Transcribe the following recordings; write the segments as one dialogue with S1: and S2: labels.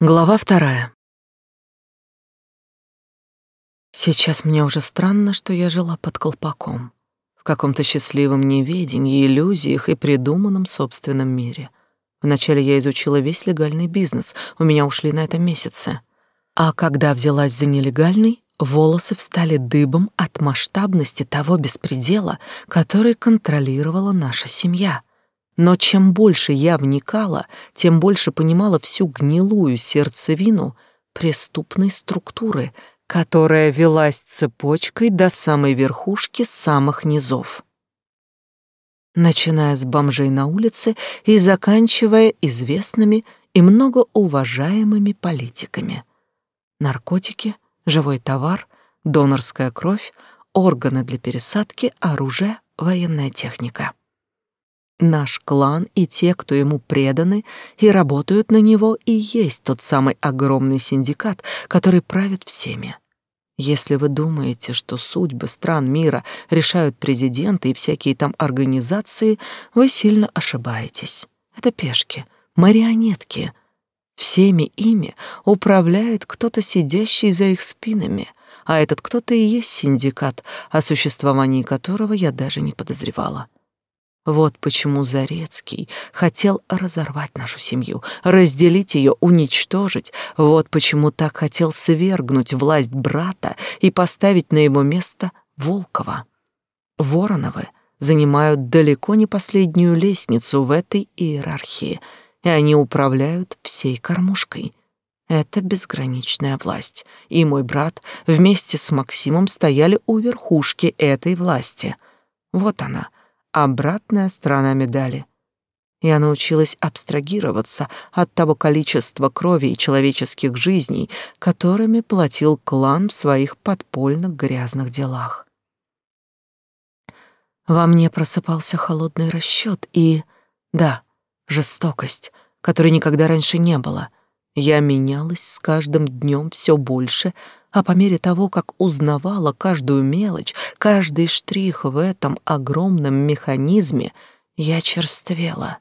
S1: Глава вторая. Сейчас мне уже странно, что я жила под колпаком, в каком-то счастливом неведении, иллюзиях и придуманном собственном мире. Вначале я изучила весь легальный бизнес, у меня ушли на это месяцы. А когда взялась за нелегальный, волосы встали дыбом от масштабности того беспредела, который контролировала наша семья — но чем больше я вникала, тем больше понимала всю гнилую сердцевину преступной структуры, которая велась цепочкой до самой верхушки самых низов. Начиная с бомжей на улице и заканчивая известными и многоуважаемыми политиками. Наркотики, живой товар, донорская кровь, органы для пересадки, оружие, военная техника. Наш клан и те, кто ему преданы и работают на него, и есть тот самый огромный синдикат, который правит всеми. Если вы думаете, что судьбы стран мира решают президенты и всякие там организации, вы сильно ошибаетесь. Это пешки, марионетки. Всеми ими управляет кто-то, сидящий за их спинами, а этот кто-то и есть синдикат, о существовании которого я даже не подозревала. Вот почему Зарецкий хотел разорвать нашу семью, разделить ее, уничтожить. Вот почему так хотел свергнуть власть брата и поставить на его место Волкова. Вороновы занимают далеко не последнюю лестницу в этой иерархии, и они управляют всей кормушкой. Это безграничная власть, и мой брат вместе с Максимом стояли у верхушки этой власти. Вот она — обратная сторона медали. Я научилась абстрагироваться от того количества крови и человеческих жизней, которыми платил клан в своих подпольных грязных делах. Во мне просыпался холодный расчет и, да, жестокость, которой никогда раньше не было. Я менялась с каждым днем все больше, а по мере того, как узнавала каждую мелочь, каждый штрих в этом огромном механизме, я черствела.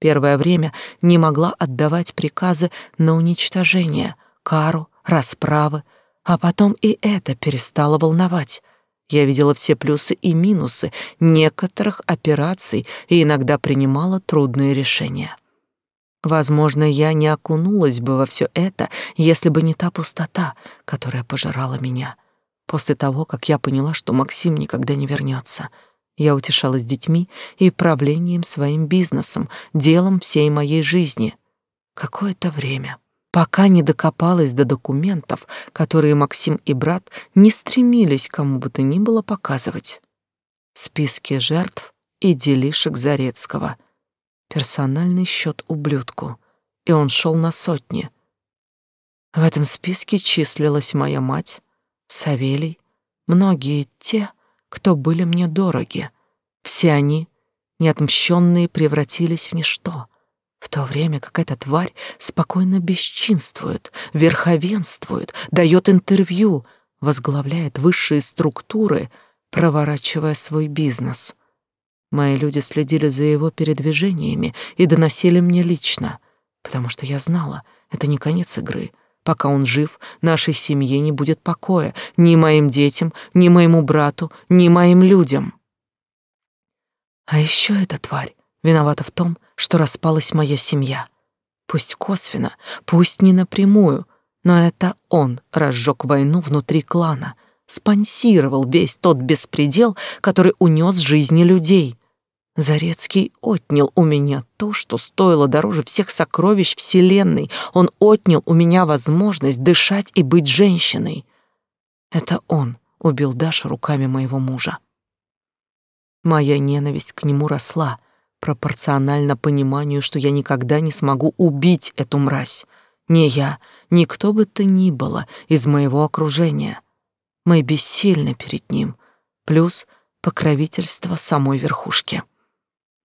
S1: Первое время не могла отдавать приказы на уничтожение, кару, расправы, а потом и это перестало волновать. Я видела все плюсы и минусы некоторых операций и иногда принимала трудные решения. Возможно, я не окунулась бы во все это, если бы не та пустота, которая пожирала меня. После того, как я поняла, что Максим никогда не вернется, я утешалась детьми и правлением своим бизнесом, делом всей моей жизни. Какое-то время, пока не докопалась до документов, которые Максим и брат не стремились кому бы то ни было показывать. Списки жертв и делишек Зарецкого — персональный счет ублюдку, и он шел на сотни. В этом списке числилась моя мать, Савелий, многие те, кто были мне дороги. Все они, неотмщенные, превратились в ничто, в то время как эта тварь спокойно бесчинствует, верховенствует, дает интервью, возглавляет высшие структуры, проворачивая свой бизнес. Мои люди следили за его передвижениями и доносили мне лично, потому что я знала, это не конец игры. Пока он жив, нашей семье не будет покоя, ни моим детям, ни моему брату, ни моим людям. А еще эта тварь виновата в том, что распалась моя семья. Пусть косвенно, пусть не напрямую, но это он разжег войну внутри клана, спонсировал весь тот беспредел, который унес жизни людей. Зарецкий отнял у меня то, что стоило дороже всех сокровищ Вселенной. Он отнял у меня возможность дышать и быть женщиной. Это он убил Дашу руками моего мужа. Моя ненависть к нему росла, пропорционально пониманию, что я никогда не смогу убить эту мразь. Не я, ни кто бы то ни было из моего окружения. Мы бессильны перед ним, плюс покровительство самой верхушки.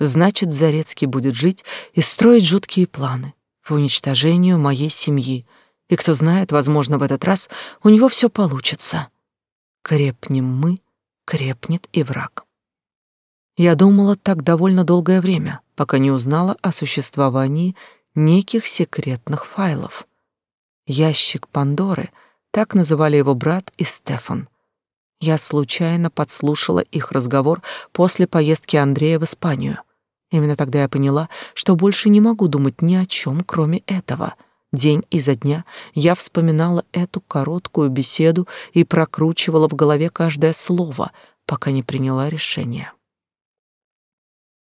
S1: Значит, Зарецкий будет жить и строить жуткие планы по уничтожению моей семьи. И кто знает, возможно, в этот раз у него все получится. Крепнем мы, крепнет и враг. Я думала так довольно долгое время, пока не узнала о существовании неких секретных файлов. Ящик Пандоры, так называли его брат и Стефан. Я случайно подслушала их разговор после поездки Андрея в Испанию. Именно тогда я поняла, что больше не могу думать ни о чем, кроме этого. День изо дня я вспоминала эту короткую беседу и прокручивала в голове каждое слово, пока не приняла решение.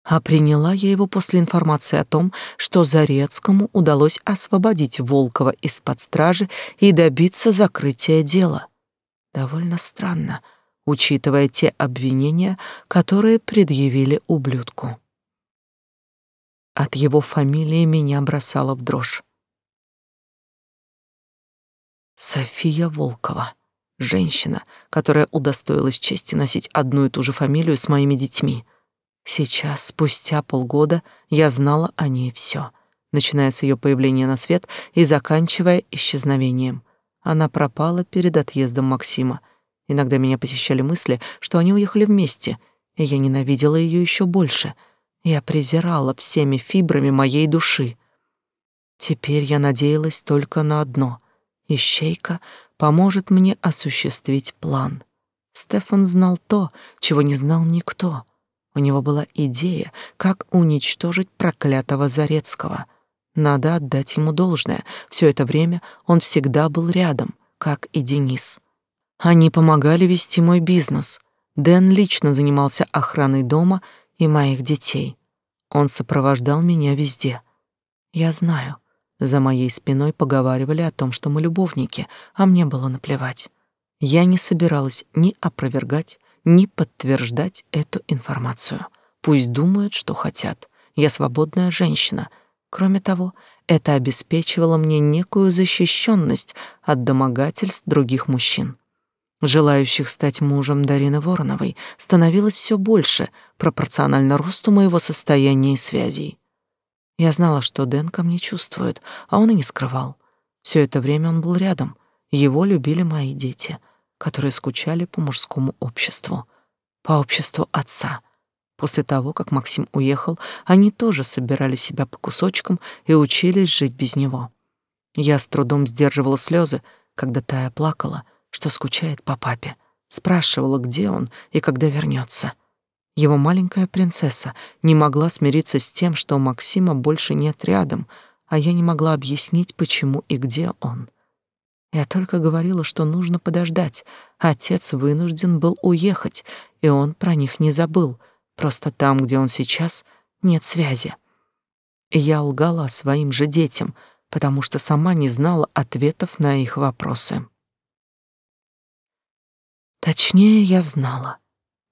S1: А приняла я его после информации о том, что Зарецкому удалось освободить Волкова из-под стражи и добиться закрытия дела. Довольно странно, учитывая те обвинения, которые предъявили ублюдку. От его фамилии меня бросало в дрожь. София Волкова. Женщина, которая удостоилась чести носить одну и ту же фамилию с моими детьми — Сейчас, спустя полгода, я знала о ней все, начиная с ее появления на свет и заканчивая исчезновением. Она пропала перед отъездом Максима. Иногда меня посещали мысли, что они уехали вместе, и я ненавидела ее еще больше. Я презирала всеми фибрами моей души. Теперь я надеялась только на одно — Ищейка поможет мне осуществить план. Стефан знал то, чего не знал никто — у него была идея, как уничтожить проклятого Зарецкого. Надо отдать ему должное. Все это время он всегда был рядом, как и Денис. Они помогали вести мой бизнес. Дэн лично занимался охраной дома и моих детей. Он сопровождал меня везде. Я знаю, за моей спиной поговаривали о том, что мы любовники, а мне было наплевать. Я не собиралась ни опровергать, не подтверждать эту информацию. Пусть думают, что хотят. Я свободная женщина. Кроме того, это обеспечивало мне некую защищенность от домогательств других мужчин. Желающих стать мужем Дарины Вороновой становилось все больше, пропорционально росту моего состояния и связей. Я знала, что Дэн ко мне чувствует, а он и не скрывал. Все это время он был рядом. Его любили мои дети — которые скучали по мужскому обществу, по обществу отца. После того, как Максим уехал, они тоже собирали себя по кусочкам и учились жить без него. Я с трудом сдерживала слезы, когда Тая плакала, что скучает по папе, спрашивала, где он и когда вернется. Его маленькая принцесса не могла смириться с тем, что Максима больше нет рядом, а я не могла объяснить, почему и где он. Я только говорила, что нужно подождать. Отец вынужден был уехать, и он про них не забыл. Просто там, где он сейчас, нет связи. И я лгала своим же детям, потому что сама не знала ответов на их вопросы. Точнее, я знала.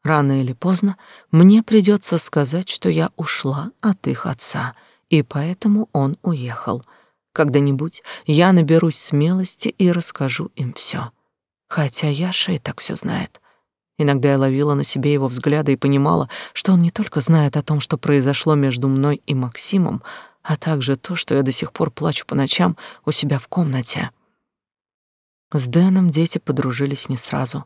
S1: Рано или поздно мне придется сказать, что я ушла от их отца, и поэтому он уехал — когда-нибудь я наберусь смелости и расскажу им все. Хотя Яша и так все знает. Иногда я ловила на себе его взгляды и понимала, что он не только знает о том, что произошло между мной и Максимом, а также то, что я до сих пор плачу по ночам у себя в комнате. С Дэном дети подружились не сразу.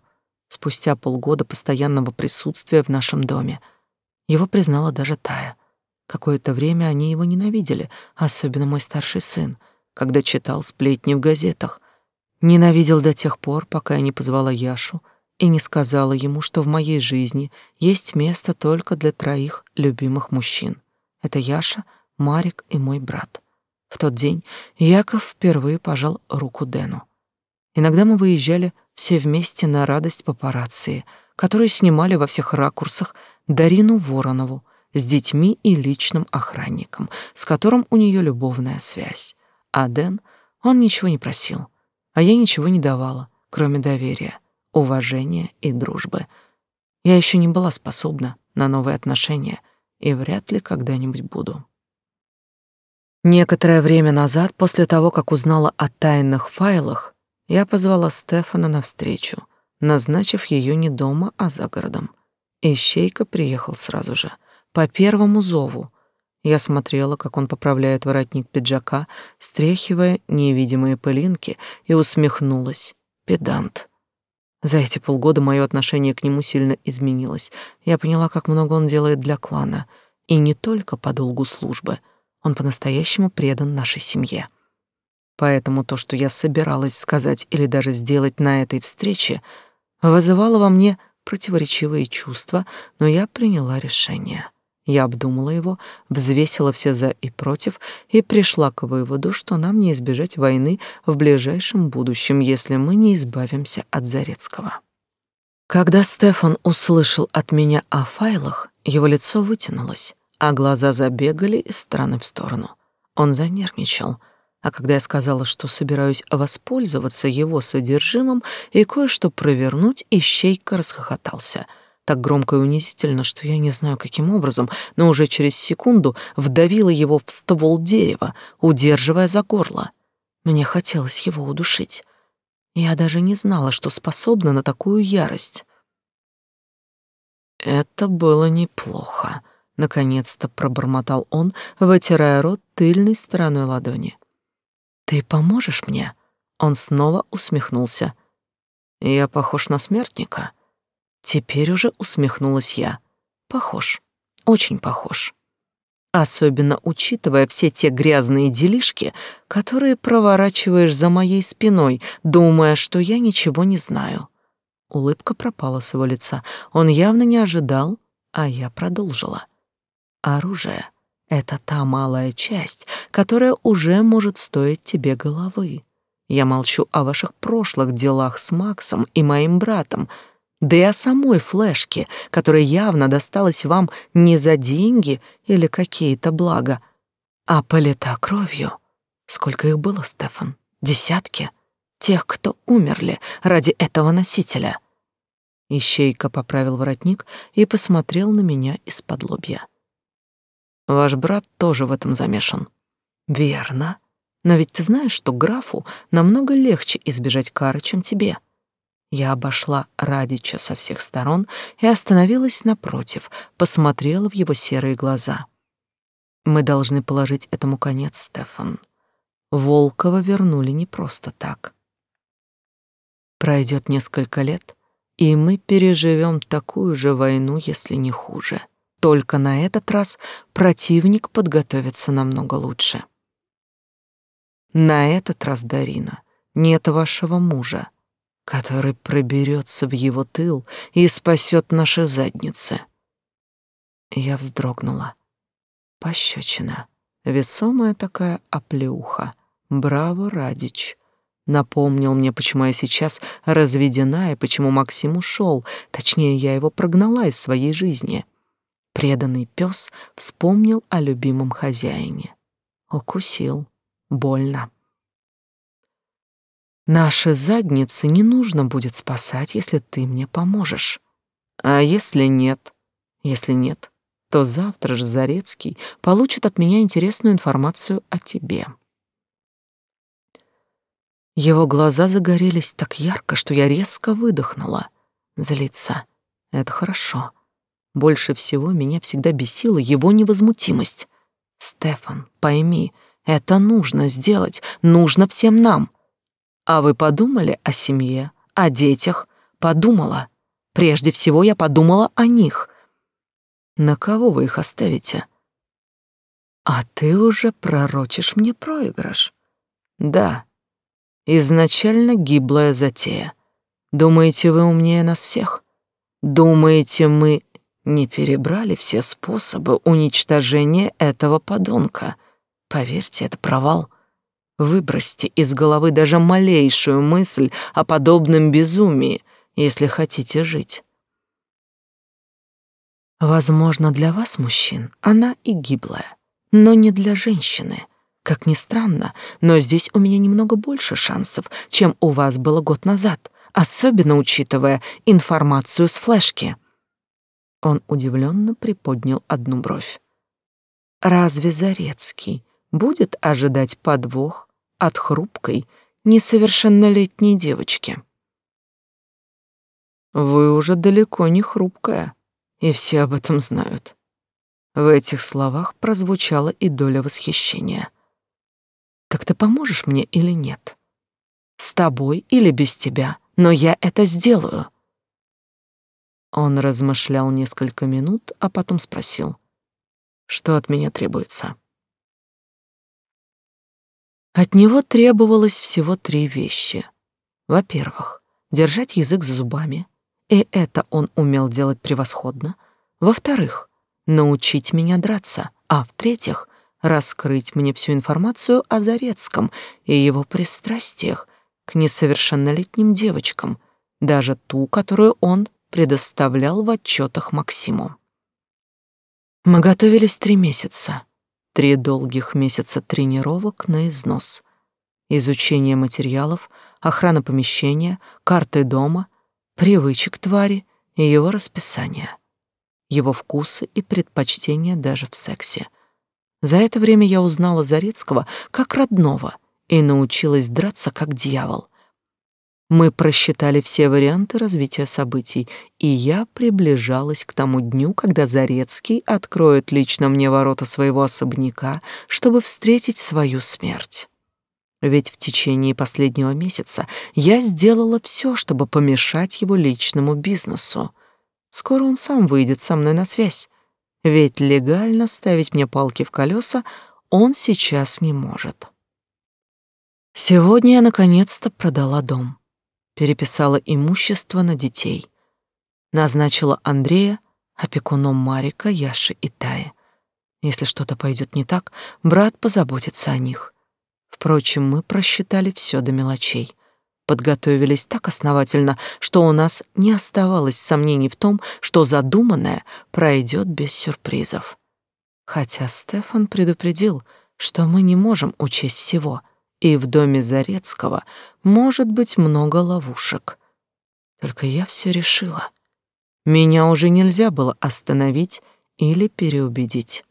S1: Спустя полгода постоянного присутствия в нашем доме. Его признала даже Тая — Какое-то время они его ненавидели, особенно мой старший сын, когда читал сплетни в газетах. Ненавидел до тех пор, пока я не позвала Яшу и не сказала ему, что в моей жизни есть место только для троих любимых мужчин. Это Яша, Марик и мой брат. В тот день Яков впервые пожал руку Дэну. Иногда мы выезжали все вместе на радость папарацци, которые снимали во всех ракурсах Дарину Воронову, с детьми и личным охранником, с которым у нее любовная связь. А Дэн, он ничего не просил, а я ничего не давала, кроме доверия, уважения и дружбы. Я еще не была способна на новые отношения и вряд ли когда-нибудь буду. Некоторое время назад, после того, как узнала о тайных файлах, я позвала Стефана на встречу, назначив ее не дома, а за городом. Ищейка приехал сразу же — по первому зову. Я смотрела, как он поправляет воротник пиджака, стряхивая невидимые пылинки, и усмехнулась. Педант. За эти полгода мое отношение к нему сильно изменилось. Я поняла, как много он делает для клана. И не только по долгу службы. Он по-настоящему предан нашей семье. Поэтому то, что я собиралась сказать или даже сделать на этой встрече, вызывало во мне противоречивые чувства, но я приняла решение. Я обдумала его, взвесила все за и против и пришла к выводу, что нам не избежать войны в ближайшем будущем, если мы не избавимся от Зарецкого. Когда Стефан услышал от меня о файлах, его лицо вытянулось, а глаза забегали из стороны в сторону. Он занервничал, а когда я сказала, что собираюсь воспользоваться его содержимым и кое-что провернуть, ищейка расхохотался — так громко и унизительно, что я не знаю, каким образом, но уже через секунду вдавила его в ствол дерева, удерживая за горло. Мне хотелось его удушить. Я даже не знала, что способна на такую ярость. Это было неплохо, наконец-то пробормотал он, вытирая рот тыльной стороной ладони. Ты поможешь мне? Он снова усмехнулся. Я похож на смертника. Теперь уже усмехнулась я. Похож, очень похож. Особенно учитывая все те грязные делишки, которые проворачиваешь за моей спиной, думая, что я ничего не знаю. Улыбка пропала с его лица. Он явно не ожидал, а я продолжила. Оружие — это та малая часть, которая уже может стоить тебе головы. Я молчу о ваших прошлых делах с Максом и моим братом — да и о самой флешке, которая явно досталась вам не за деньги или какие-то блага, а полита кровью. Сколько их было, Стефан? Десятки? Тех, кто умерли ради этого носителя. Ищейка поправил воротник и посмотрел на меня из-под лобья. Ваш брат тоже в этом замешан. Верно. Но ведь ты знаешь, что графу намного легче избежать кары, чем тебе. Я обошла Радича со всех сторон и остановилась напротив, посмотрела в его серые глаза. Мы должны положить этому конец, Стефан. Волкова вернули не просто так. Пройдет несколько лет, и мы переживем такую же войну, если не хуже. Только на этот раз противник подготовится намного лучше. На этот раз, Дарина, нет вашего мужа который проберется в его тыл и спасет наши задницы. Я вздрогнула. Пощечина. Весомая такая оплеуха. Браво, Радич. Напомнил мне, почему я сейчас разведена и почему Максим ушел. Точнее, я его прогнала из своей жизни. Преданный пес вспомнил о любимом хозяине. Укусил. Больно. Наши задницы не нужно будет спасать, если ты мне поможешь. А если нет? Если нет, то завтра же Зарецкий получит от меня интересную информацию о тебе. Его глаза загорелись так ярко, что я резко выдохнула. Злиться — это хорошо. Больше всего меня всегда бесила его невозмутимость. «Стефан, пойми, это нужно сделать, нужно всем нам. А вы подумали о семье, о детях? Подумала. Прежде всего я подумала о них. На кого вы их оставите? А ты уже пророчишь мне проигрыш. Да, изначально гиблая затея. Думаете, вы умнее нас всех? Думаете, мы не перебрали все способы уничтожения этого подонка? Поверьте, это провал. Выбросьте из головы даже малейшую мысль о подобном безумии, если хотите жить. Возможно, для вас, мужчин, она и гиблая, но не для женщины. Как ни странно, но здесь у меня немного больше шансов, чем у вас было год назад, особенно учитывая информацию с флешки. Он удивленно приподнял одну бровь. Разве Зарецкий будет ожидать подвох от хрупкой, несовершеннолетней девочки. Вы уже далеко не хрупкая, и все об этом знают. В этих словах прозвучала и доля восхищения. Так ты поможешь мне или нет? С тобой или без тебя, но я это сделаю. Он размышлял несколько минут, а потом спросил: "Что от меня требуется?" От него требовалось всего три вещи. Во-первых, держать язык за зубами, и это он умел делать превосходно. Во-вторых, научить меня драться, а в-третьих, раскрыть мне всю информацию о Зарецком и его пристрастиях к несовершеннолетним девочкам, даже ту, которую он предоставлял в отчетах Максиму. Мы готовились три месяца, три долгих месяца тренировок на износ, изучение материалов, охрана помещения, карты дома, привычек твари и его расписание, его вкусы и предпочтения даже в сексе. За это время я узнала Зарецкого как родного и научилась драться как дьявол. Мы просчитали все варианты развития событий, и я приближалась к тому дню, когда Зарецкий откроет лично мне ворота своего особняка, чтобы встретить свою смерть. Ведь в течение последнего месяца я сделала все, чтобы помешать его личному бизнесу. Скоро он сам выйдет со мной на связь, ведь легально ставить мне палки в колеса он сейчас не может. Сегодня я наконец-то продала дом переписала имущество на детей. Назначила Андрея опекуном Марика, Яши и Таи. Если что-то пойдет не так, брат позаботится о них. Впрочем, мы просчитали все до мелочей. Подготовились так основательно, что у нас не оставалось сомнений в том, что задуманное пройдет без сюрпризов. Хотя Стефан предупредил, что мы не можем учесть всего, и в доме Зарецкого может быть много ловушек. Только я все решила. Меня уже нельзя было остановить или переубедить.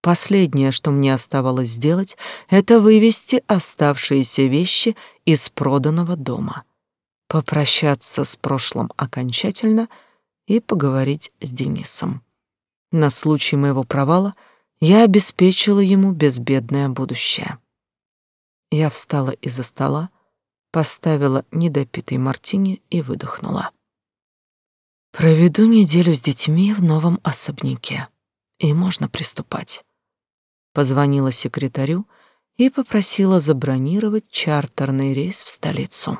S1: Последнее, что мне оставалось сделать, это вывести оставшиеся вещи из проданного дома, попрощаться с прошлым окончательно и поговорить с Денисом. На случай моего провала я обеспечила ему безбедное будущее. Я встала из-за стола, поставила недопитый мартини и выдохнула. Проведу неделю с детьми в новом особняке, и можно приступать. Позвонила секретарю и попросила забронировать чартерный рейс в столицу.